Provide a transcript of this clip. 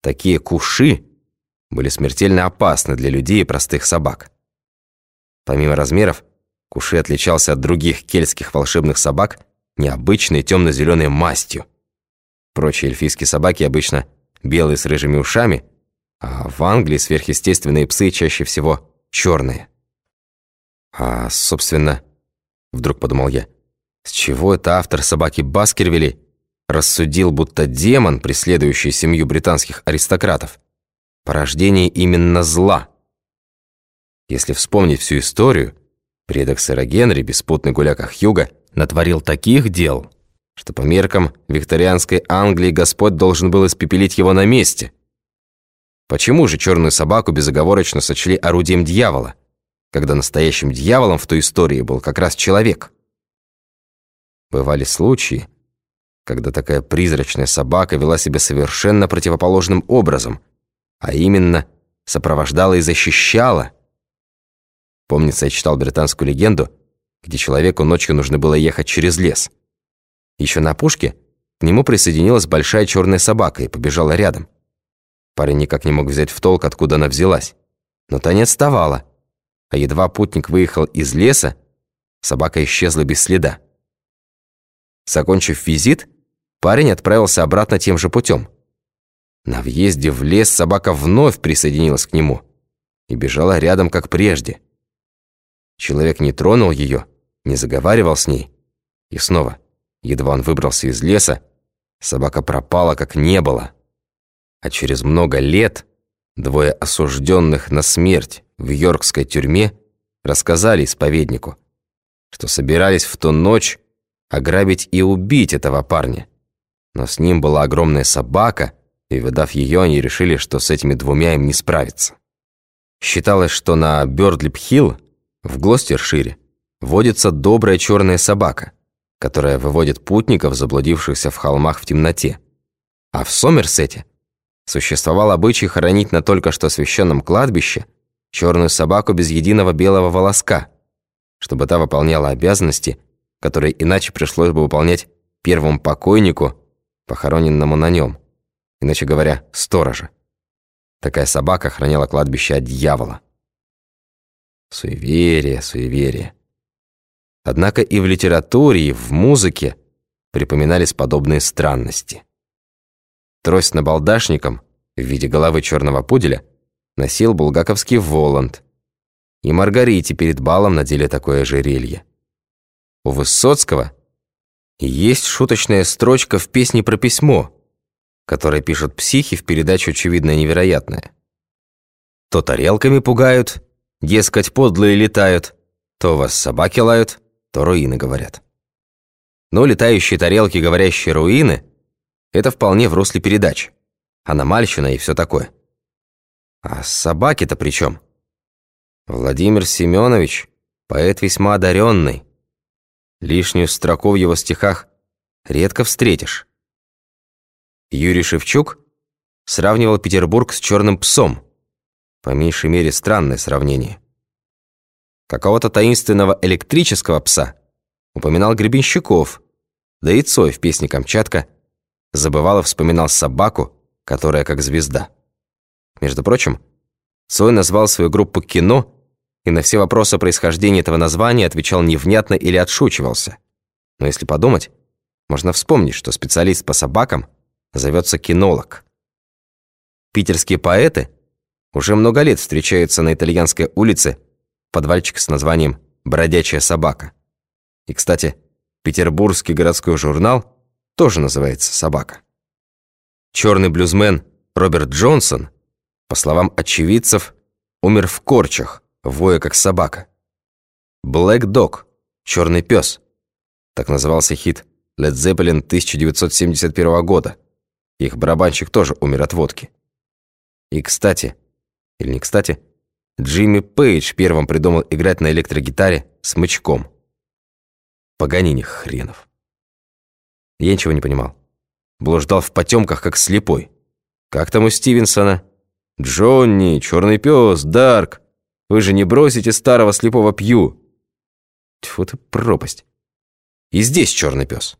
Такие куши были смертельно опасны для людей и простых собак. Помимо размеров, куши отличался от других кельтских волшебных собак необычной темно-зеленой мастью. Прочие эльфийские собаки обычно белые с рыжими ушами, а в Англии сверхъестественные псы чаще всего черные. А, собственно, вдруг подумал я, с чего это автор собаки Баскервилей рассудил, будто демон, преследующий семью британских аристократов, порождение именно зла. Если вспомнить всю историю, предок сэра Генри, беспутный гуляка Хьюга, натворил таких дел, что по меркам викторианской Англии Господь должен был испепелить его на месте. Почему же черную собаку безоговорочно сочли орудием дьявола, когда настоящим дьяволом в той истории был как раз человек? Бывали случаи, когда такая призрачная собака вела себя совершенно противоположным образом, а именно сопровождала и защищала. Помнится, я читал британскую легенду, где человеку ночью нужно было ехать через лес. Еще на пушке к нему присоединилась большая черная собака и побежала рядом. Парень никак не мог взять в толк, откуда она взялась. Но та не отставала. А едва путник выехал из леса, собака исчезла без следа. Закончив визит, Парень отправился обратно тем же путем. На въезде в лес собака вновь присоединилась к нему и бежала рядом, как прежде. Человек не тронул ее, не заговаривал с ней. И снова, едва он выбрался из леса, собака пропала, как не было. А через много лет двое осужденных на смерть в йоркской тюрьме рассказали исповеднику, что собирались в ту ночь ограбить и убить этого парня. Но с ним была огромная собака, и, увидав ее, они решили, что с этими двумя им не справиться. Считалось, что на Бёрдлип-Хилл в Глостершире водится добрая черная собака, которая выводит путников, заблудившихся в холмах в темноте. А в Сомерсете существовал обычай хоронить на только что освященном кладбище черную собаку без единого белого волоска, чтобы та выполняла обязанности, которые иначе пришлось бы выполнять первому покойнику похороненному на нем, иначе говоря, сторожа. Такая собака охраняла кладбище от дьявола. Суеверие, суеверие. Однако и в литературе, и в музыке припоминались подобные странности. Трость набалдашником в виде головы черного пуделя носил булгаковский Воланд, и Маргарите перед балом надели такое ожерелье. У Высоцкого есть шуточная строчка в песне про письмо, которое пишут психи в передаче «Очевидное невероятное». То тарелками пугают, дескать, подлые летают, то вас собаки лают, то руины говорят. Но летающие тарелки, говорящие руины – это вполне в русле передач. Аномальщина и все такое. А собаки-то при чем? Владимир Семенович – поэт весьма одаренный, Лишнюю строку в его стихах редко встретишь. Юрий Шевчук сравнивал Петербург с черным псом. По меньшей мере странное сравнение. Какого-то таинственного электрического пса упоминал Гребенщиков, да и Цой в песне «Камчатка» Забывалов вспоминал собаку, которая как звезда. Между прочим, Цой назвал свою группу «Кино» и на все вопросы о происхождении этого названия отвечал невнятно или отшучивался. Но если подумать, можно вспомнить, что специалист по собакам зовется кинолог. Питерские поэты уже много лет встречаются на итальянской улице подвальчик с названием «Бродячая собака». И, кстати, петербургский городской журнал тоже называется «Собака». Черный блюзмен Роберт Джонсон, по словам очевидцев, умер в корчах, воя как собака. «Блэк Дог» — «Черный пес». Так назывался хит Led Zeppelin 1971 года. Их барабанщик тоже умер от водки. И кстати, или не кстати, Джимми Пейдж первым придумал играть на электрогитаре смычком. Паганини хренов. Я ничего не понимал. Блуждал в потемках, как слепой. Как там у Стивенсона? Джонни, Черный пес, Дарк. Вы же не бросите старого слепого Пью. Тьфу ты пропасть. И здесь черный пес.